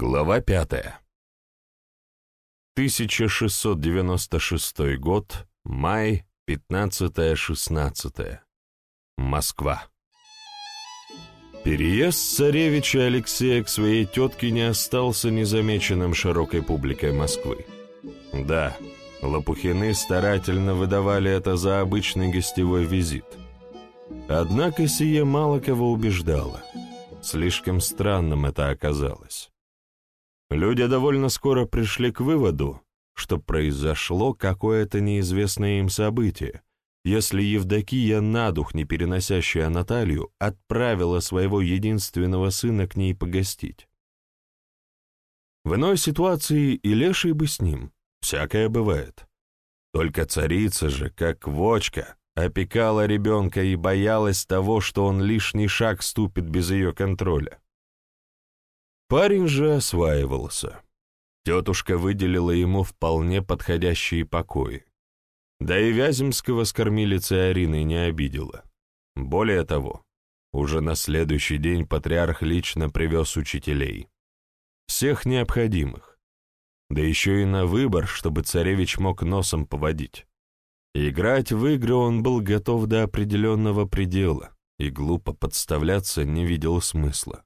Глава пятая. 1696 год, май, 15-16. Москва. Переезд царевича Алексея к своей тетке не остался незамеченным широкой публикой Москвы. Да, Лопухины старательно выдавали это за обычный гостевой визит. Однако сие мало кого убеждало. Слишком странным это оказалось. Люди довольно скоро пришли к выводу, что произошло какое-то неизвестное им событие, если Евдокия, на дух не переносящая Наталью, отправила своего единственного сына к ней погостить. В иной ситуации и леший бы с ним, всякое бывает. Только царица же, как вочка, опекала ребенка и боялась того, что он лишний шаг ступит без ее контроля. Парень же осваивался. Тетушка выделила ему вполне подходящие покои. Да и Вяземского с кормилицей Ариной не обидела. Более того, уже на следующий день патриарх лично привез учителей. Всех необходимых. Да еще и на выбор, чтобы царевич мог носом поводить. Играть в игры он был готов до определенного предела и глупо подставляться не видел смысла.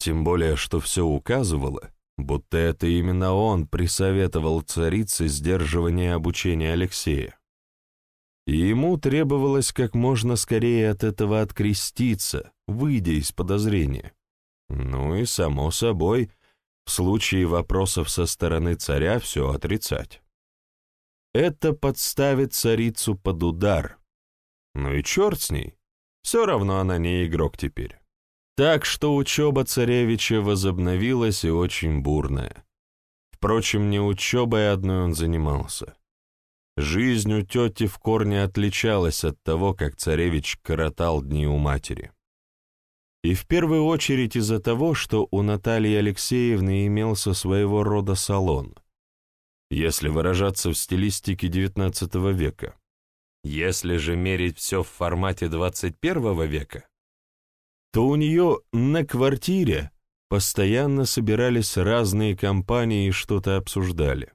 Тем более, что все указывало, будто это именно он присоветовал царице сдерживание обучения Алексея. И ему требовалось как можно скорее от этого откреститься, выйдя из подозрения. Ну и, само собой, в случае вопросов со стороны царя все отрицать. Это подставит царицу под удар. Ну и черт с ней, все равно она не игрок теперь. Так что учеба царевича возобновилась и очень бурная. Впрочем, не учебой одной он занимался. Жизнь у тети в корне отличалась от того, как царевич коротал дни у матери. И в первую очередь из-за того, что у Натальи Алексеевны имелся своего рода салон, если выражаться в стилистике XIX века. Если же мерить все в формате XXI века, то у нее на квартире постоянно собирались разные компании и что-то обсуждали.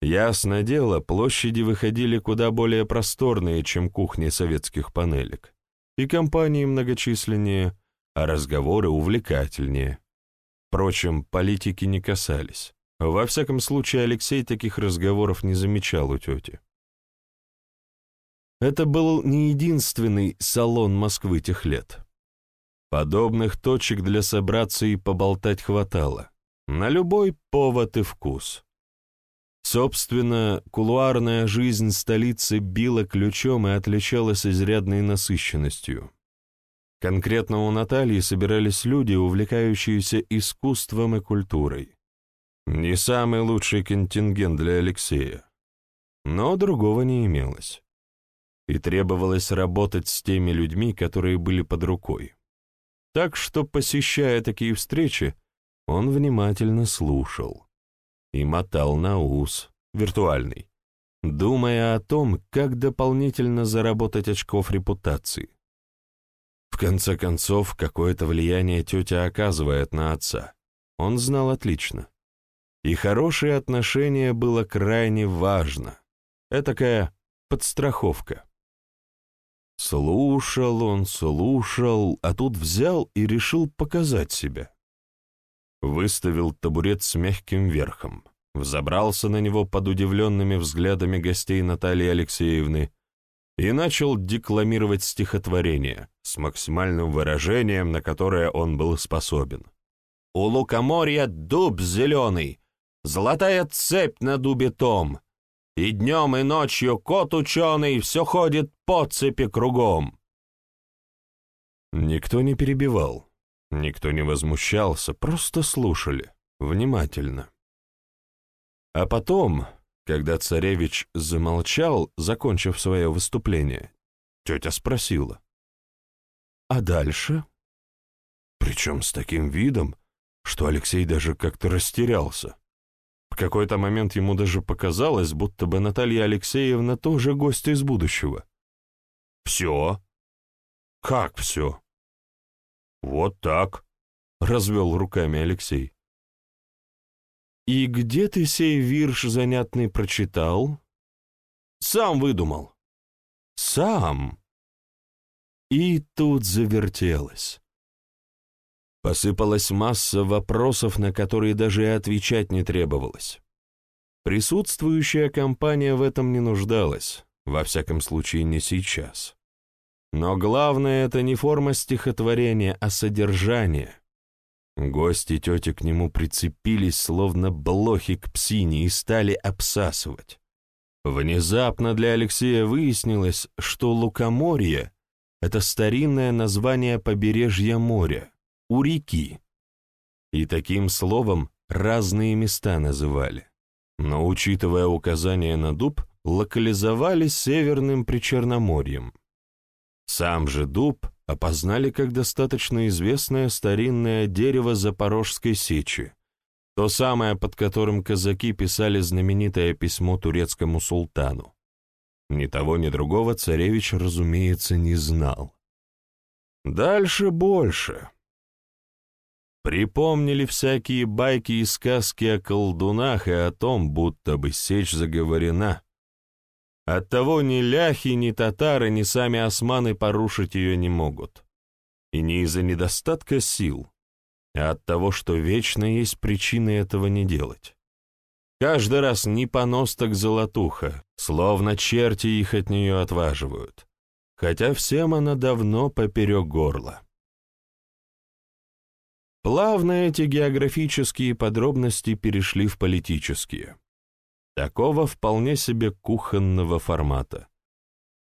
Ясно дело, площади выходили куда более просторные, чем кухни советских панелек, и компании многочисленнее, а разговоры увлекательнее. Впрочем, политики не касались. Во всяком случае, Алексей таких разговоров не замечал у тети. Это был не единственный салон Москвы тех лет. Подобных точек для собраться и поболтать хватало. На любой повод и вкус. Собственно, кулуарная жизнь столицы била ключом и отличалась изрядной насыщенностью. Конкретно у Натальи собирались люди, увлекающиеся искусством и культурой. Не самый лучший контингент для Алексея. Но другого не имелось. И требовалось работать с теми людьми, которые были под рукой. Так что, посещая такие встречи, он внимательно слушал и мотал на ус, виртуальный, думая о том, как дополнительно заработать очков репутации. В конце концов, какое-то влияние тетя оказывает на отца. Он знал отлично. И хорошее отношение было крайне важно. Этакая подстраховка. Слушал он, слушал, а тут взял и решил показать себя. Выставил табурет с мягким верхом, взобрался на него под удивленными взглядами гостей Натальи Алексеевны и начал декламировать стихотворение с максимальным выражением, на которое он был способен. «У лукоморья дуб зеленый, золотая цепь на дубе том, и днем, и ночью кот ученый все ходит по цепи кругом. Никто не перебивал, никто не возмущался, просто слушали, внимательно. А потом, когда царевич замолчал, закончив свое выступление, тетя спросила. «А дальше?» Причем с таким видом, что Алексей даже как-то растерялся. В какой-то момент ему даже показалось, будто бы Наталья Алексеевна тоже гость из будущего. «Все?» «Как все?» «Вот так», — развел руками Алексей. «И где ты сей вирш занятный прочитал?» «Сам выдумал». «Сам?» И тут завертелось. Посыпалась масса вопросов, на которые даже и отвечать не требовалось. Присутствующая компания в этом не нуждалась, во всяком случае не сейчас. Но главное — это не форма стихотворения, а содержание. Гости тети к нему прицепились, словно блохи к псине, и стали обсасывать. Внезапно для Алексея выяснилось, что Лукоморье — это старинное название побережья моря, у реки. И таким словом разные места называли. Но, учитывая указания на дуб, локализовались Северным Причерноморьем. Сам же дуб опознали как достаточно известное старинное дерево Запорожской сечи, то самое, под которым казаки писали знаменитое письмо турецкому султану. Ни того, ни другого царевич, разумеется, не знал. Дальше больше. Припомнили всякие байки и сказки о колдунах и о том, будто бы сечь заговорена, Оттого ни ляхи, ни татары, ни сами османы порушить ее не могут. И не из-за недостатка сил, а от того, что вечно есть причины этого не делать. Каждый раз не понос так золотуха, словно черти их от нее отваживают, хотя всем она давно поперек горла. Плавно эти географические подробности перешли в политические такого вполне себе кухонного формата.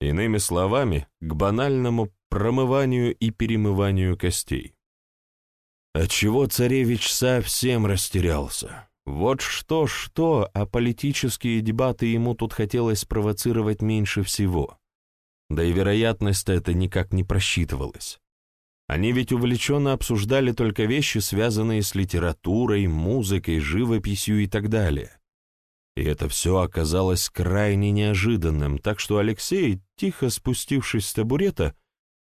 Иными словами, к банальному промыванию и перемыванию костей. Отчего царевич совсем растерялся. Вот что-что, а политические дебаты ему тут хотелось провоцировать меньше всего. Да и вероятность это никак не просчитывалась. Они ведь увлеченно обсуждали только вещи, связанные с литературой, музыкой, живописью и так далее. И это все оказалось крайне неожиданным, так что Алексей, тихо спустившись с табурета,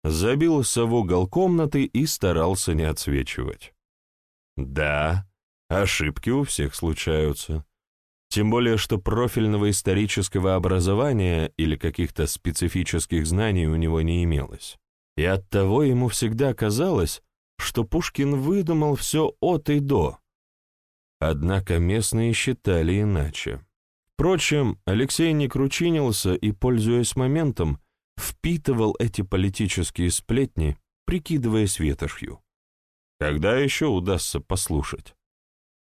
забился в угол комнаты и старался не отсвечивать. Да, ошибки у всех случаются. Тем более, что профильного исторического образования или каких-то специфических знаний у него не имелось. И оттого ему всегда казалось, что Пушкин выдумал все от и до, Однако местные считали иначе. Впрочем, Алексей не кручинился и, пользуясь моментом, впитывал эти политические сплетни, прикидываясь ветошью. Когда еще удастся послушать?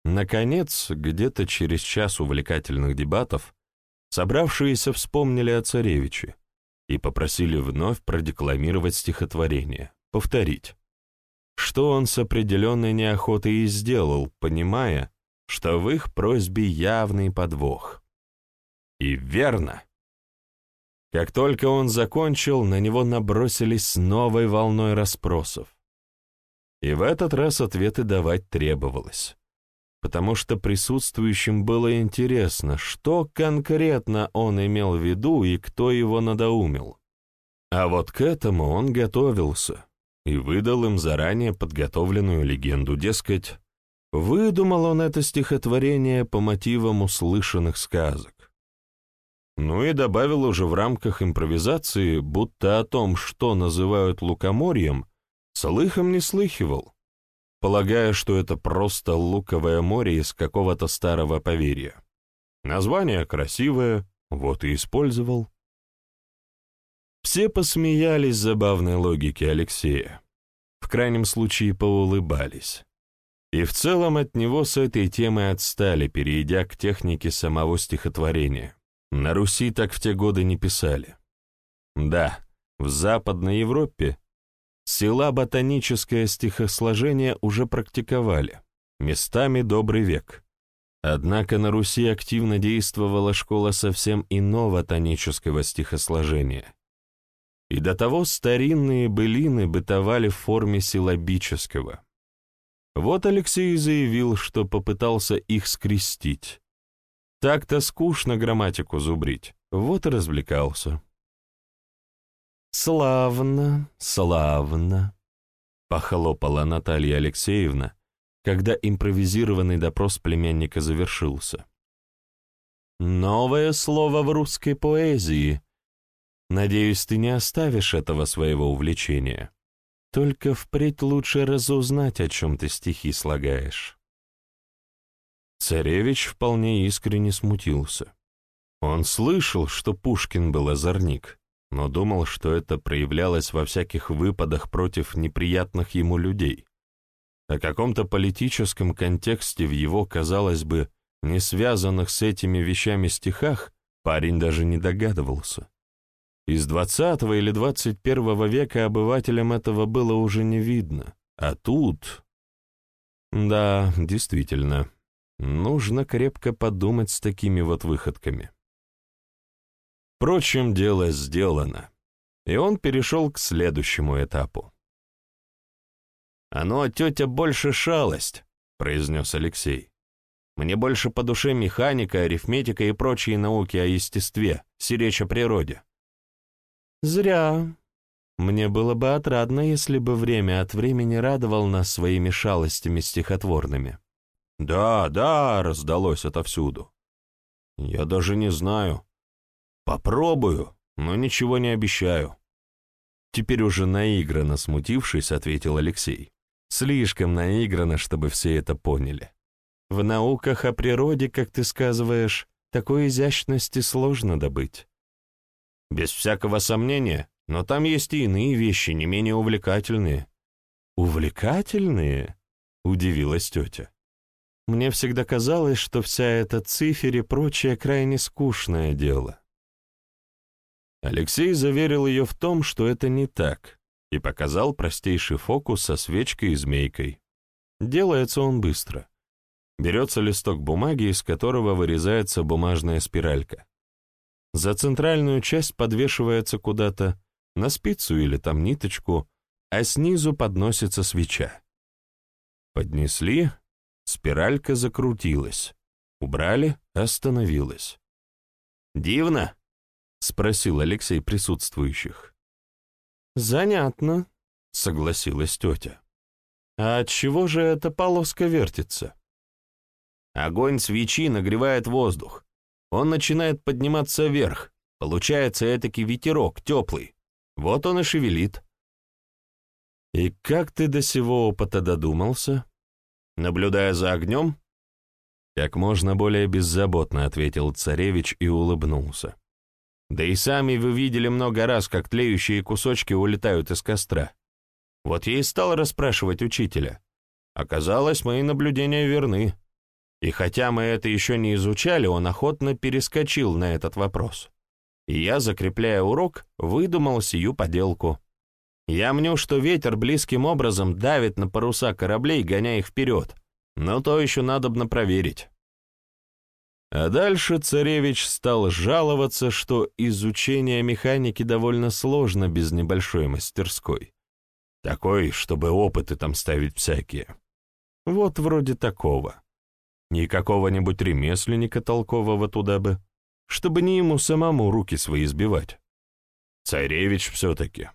Наконец, где-то через час увлекательных дебатов, собравшиеся вспомнили о царевиче и попросили вновь продекламировать стихотворение, повторить, что он с определенной неохотой и сделал, понимая, что в их просьбе явный подвох. И верно. Как только он закончил, на него набросились новой волной расспросов. И в этот раз ответы давать требовалось, потому что присутствующим было интересно, что конкретно он имел в виду и кто его надоумил. А вот к этому он готовился и выдал им заранее подготовленную легенду, дескать, Выдумал он это стихотворение по мотивам услышанных сказок. Ну и добавил уже в рамках импровизации, будто о том, что называют лукоморьем, слыхом не слыхивал, полагая, что это просто луковое море из какого-то старого поверья. Название красивое, вот и использовал. Все посмеялись забавной логике Алексея. В крайнем случае поулыбались. И в целом от него с этой темой отстали, перейдя к технике самого стихотворения. На Руси так в те годы не писали. Да, в Западной Европе села ботаническое стихосложение уже практиковали, местами добрый век. Однако на Руси активно действовала школа совсем иного тонического стихосложения. И до того старинные былины бытовали в форме силабического. Вот Алексей заявил, что попытался их скрестить. Так-то скучно грамматику зубрить, вот и развлекался. «Славно, славно», — похлопала Наталья Алексеевна, когда импровизированный допрос племянника завершился. «Новое слово в русской поэзии. Надеюсь, ты не оставишь этого своего увлечения. Только впредь лучше разузнать, о чем ты стихи слагаешь». Царевич вполне искренне смутился. Он слышал, что Пушкин был озорник, но думал, что это проявлялось во всяких выпадах против неприятных ему людей. О каком-то политическом контексте в его, казалось бы, не связанных с этими вещами стихах, парень даже не догадывался. Из двадцатого или двадцать первого века обывателям этого было уже не видно, а тут... Да, действительно, нужно крепко подумать с такими вот выходками. Впрочем, дело сделано, и он перешел к следующему этапу. «Оно, тетя, больше шалость», — произнес Алексей. «Мне больше по душе механика, арифметика и прочие науки о естестве, сиречь о природе». «Зря. Мне было бы отрадно, если бы время от времени радовал нас своими шалостями стихотворными». «Да, да», — раздалось отовсюду. «Я даже не знаю, «Попробую, но ничего не обещаю». Теперь уже наигранно смутившись, ответил Алексей. «Слишком наигранно, чтобы все это поняли. В науках о природе, как ты сказываешь, такой изящности сложно добыть». «Без всякого сомнения, но там есть и иные вещи, не менее увлекательные». «Увлекательные?» — удивилась тетя. «Мне всегда казалось, что вся эта цифер и прочее крайне скучное дело. Алексей заверил ее в том, что это не так, и показал простейший фокус со свечкой и змейкой. Делается он быстро. Берется листок бумаги, из которого вырезается бумажная спиралька. За центральную часть подвешивается куда-то, на спицу или там ниточку, а снизу подносится свеча. Поднесли, спиралька закрутилась. Убрали, остановилась. «Дивно!» — спросил Алексей присутствующих. «Занятно», — согласилась тетя. «А от чего же эта полоска вертится?» Огонь свечи нагревает воздух. Он начинает подниматься вверх. Получается этакий ветерок, теплый. Вот он и шевелит. «И как ты до сего опыта додумался?» «Наблюдая за огнем?» Как можно более беззаботно ответил царевич и улыбнулся. Да и сами вы видели много раз, как тлеющие кусочки улетают из костра. Вот я и стал расспрашивать учителя. Оказалось, мои наблюдения верны. И хотя мы это еще не изучали, он охотно перескочил на этот вопрос. И я, закрепляя урок, выдумал сию поделку. Я мню, что ветер близким образом давит на паруса кораблей, гоняя их вперед. Но то еще надобно проверить. А дальше царевич стал жаловаться, что изучение механики довольно сложно без небольшой мастерской. Такой, чтобы опыты там ставить всякие. Вот вроде такого. Не какого-нибудь ремесленника толкового туда бы, чтобы не ему самому руки свои сбивать. Царевич все-таки.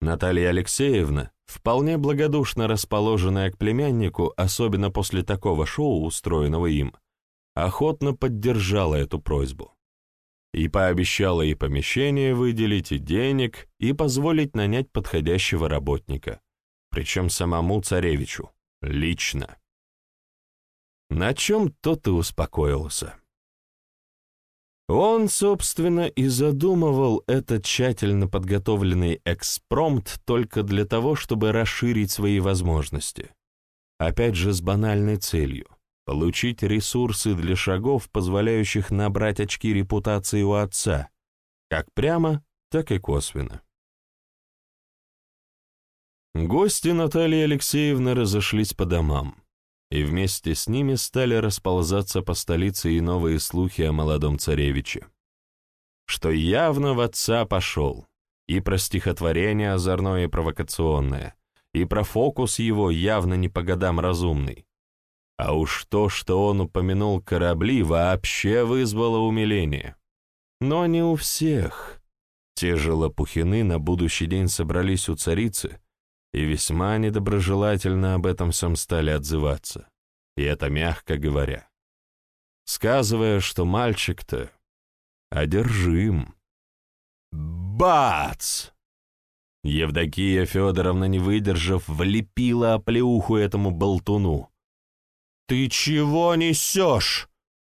Наталья Алексеевна, вполне благодушно расположенная к племяннику, особенно после такого шоу, устроенного им, охотно поддержала эту просьбу и пообещала и помещение выделить, и денег, и позволить нанять подходящего работника, причем самому царевичу, лично. На чем тот и успокоился. Он, собственно, и задумывал этот тщательно подготовленный экспромт только для того, чтобы расширить свои возможности. Опять же, с банальной целью получить ресурсы для шагов, позволяющих набрать очки репутации у отца, как прямо, так и косвенно. Гости Натальи Алексеевны разошлись по домам, и вместе с ними стали расползаться по столице и новые слухи о молодом царевиче, что явно в отца пошел, и про стихотворение озорное и провокационное, и про фокус его явно не по годам разумный, а уж то, что он упомянул корабли, вообще вызвало умиление. Но не у всех. Те же лопухины на будущий день собрались у царицы, и весьма недоброжелательно об этом всем стали отзываться, и это мягко говоря, сказывая, что мальчик-то одержим. Бац! Евдокия Федоровна, не выдержав, влепила оплеуху этому болтуну. «Ты чего несешь?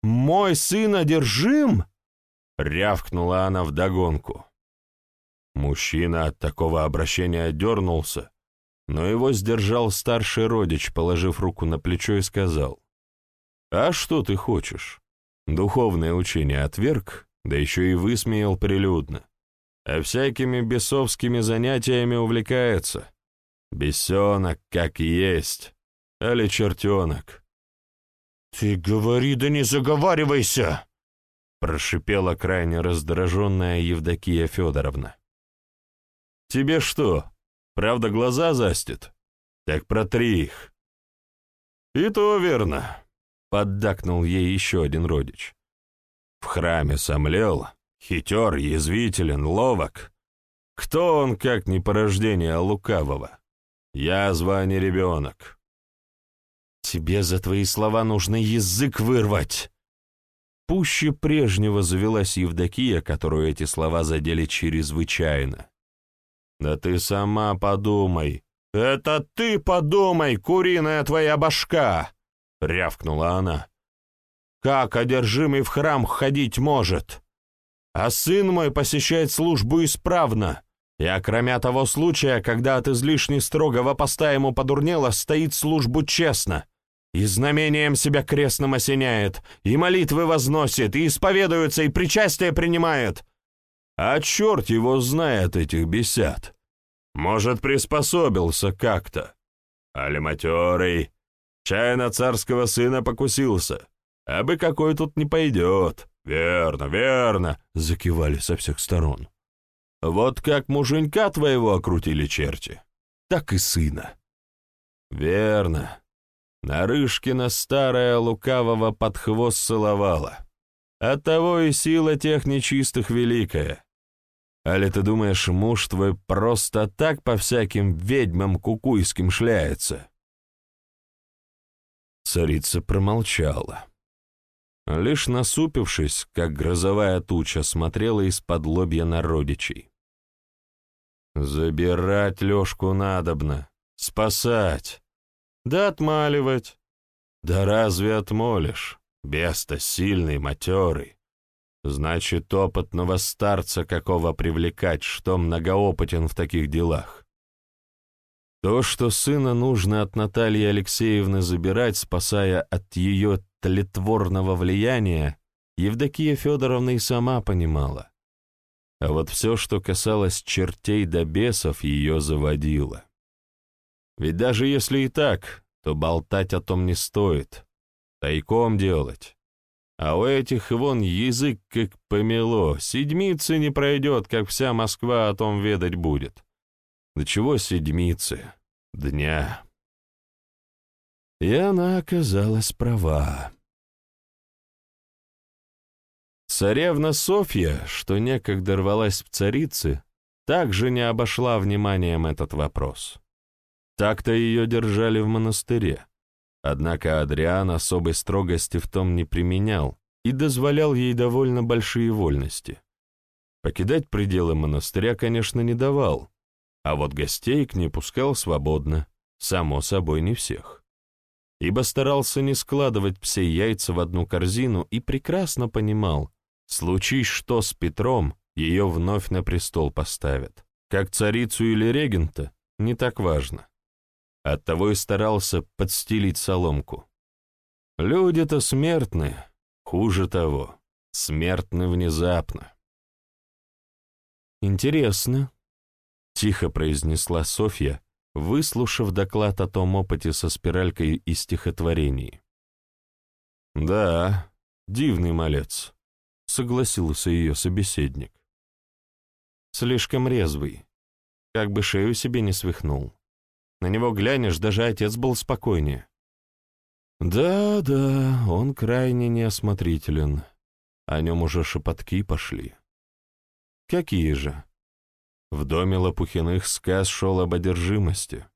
Мой сын одержим?» — рявкнула она вдогонку. Мужчина от такого обращения дернулся, но его сдержал старший родич, положив руку на плечо и сказал, «А что ты хочешь? Духовное учение отверг, да еще и высмеял прилюдно а всякими бесовскими занятиями увлекается. Бесенок как есть, али чертенок. «Ты говори, да не заговаривайся!» прошипела крайне раздраженная Евдокия Федоровна. «Тебе что, правда глаза застит? Так протри их». «И то верно», — поддакнул ей еще один родич. «В храме сомлел, Хитер, язвителен, ловок. Кто он, как не порождение лукавого? Язва, а не ребенок. Тебе за твои слова нужно язык вырвать. Пуще прежнего завелась Евдокия, которую эти слова задели чрезвычайно. Да ты сама подумай. Это ты подумай, куриная твоя башка! Рявкнула она. Как одержимый в храм ходить может? А сын мой посещает службу исправно, и окромя того случая, когда от излишне строгого поста ему подурнело, стоит службу честно, и знамением себя крестным осеняет, и молитвы возносит, и исповедуется, и причастие принимает. А черт его знает, этих бесят. Может, приспособился как-то. Али матерый, чай на царского сына покусился, а бы какой тут не пойдет. «Верно, верно!» — закивали со всех сторон. «Вот как муженька твоего окрутили черти, так и сына». «Верно. Нарышкина старая лукавого под хвост целовала. Оттого и сила тех нечистых великая. Али ты думаешь, муж твой просто так по всяким ведьмам кукуйским шляется?» Царица промолчала. Лишь насупившись, как грозовая туча, смотрела из-под лобья на родичей. «Забирать Лёшку надобно, спасать, да отмаливать. Да разве отмолишь? Беста сильный, матерый. Значит, опытного старца какого привлекать, что многоопытен в таких делах. То, что сына нужно от Натальи Алексеевны забирать, спасая от ее тлетворного влияния, Евдокия Федоровна и сама понимала. А вот все, что касалось чертей да бесов, ее заводило. Ведь даже если и так, то болтать о том не стоит. Тайком делать. А у этих вон язык как помело, седмицы не пройдет, как вся Москва о том ведать будет. До чего седмицы? Дня. И она оказалась права. Царевна Софья, что некогда рвалась в царицы, также не обошла вниманием этот вопрос. Так-то ее держали в монастыре. Однако Адриан особой строгости в том не применял и дозволял ей довольно большие вольности. Покидать пределы монастыря, конечно, не давал, а вот гостей к ней пускал свободно, само собой не всех ибо старался не складывать все яйца в одну корзину и прекрасно понимал, случись что с Петром, ее вновь на престол поставят. Как царицу или регента, не так важно. Оттого и старался подстелить соломку. Люди-то смертны, хуже того, смертны внезапно. «Интересно», — тихо произнесла Софья, выслушав доклад о том опыте со спиралькой и стихотворений. «Да, дивный малец», — согласился ее собеседник. «Слишком резвый, как бы шею себе не свихнул. На него глянешь, даже отец был спокойнее». «Да-да, он крайне неосмотрителен. О нем уже шепотки пошли». «Какие же?» В доме Лопухиных сказ шел об одержимости.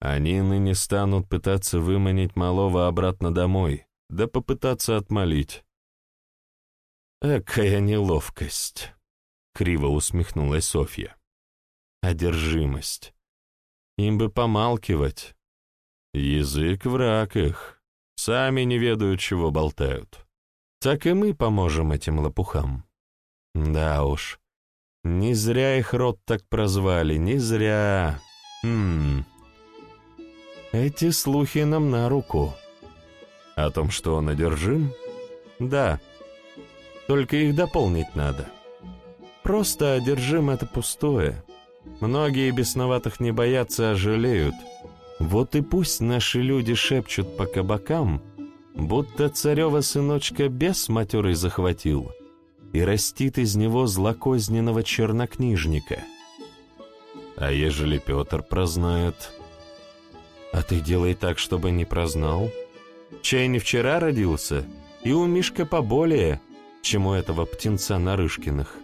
Они ныне станут пытаться выманить малого обратно домой, да попытаться отмолить. «Экая неловкость!» — криво усмехнулась Софья. «Одержимость. Им бы помалкивать. Язык враг их. Сами не ведают, чего болтают. Так и мы поможем этим лопухам. Да уж, не зря их рот так прозвали, не зря. Хм. Эти слухи нам на руку. О том, что он одержим? Да. Только их дополнить надо. Просто одержим — это пустое. Многие бесноватых не боятся, а жалеют — вот и пусть наши люди шепчут по кабакам, будто царева сыночка бес матерый захватил и растит из него злокозненного чернокнижника. А ежели Петр прознает? А ты делай так, чтобы не прознал. Чай не вчера родился, и у Мишка поболее, чем у этого птенца Нарышкиных.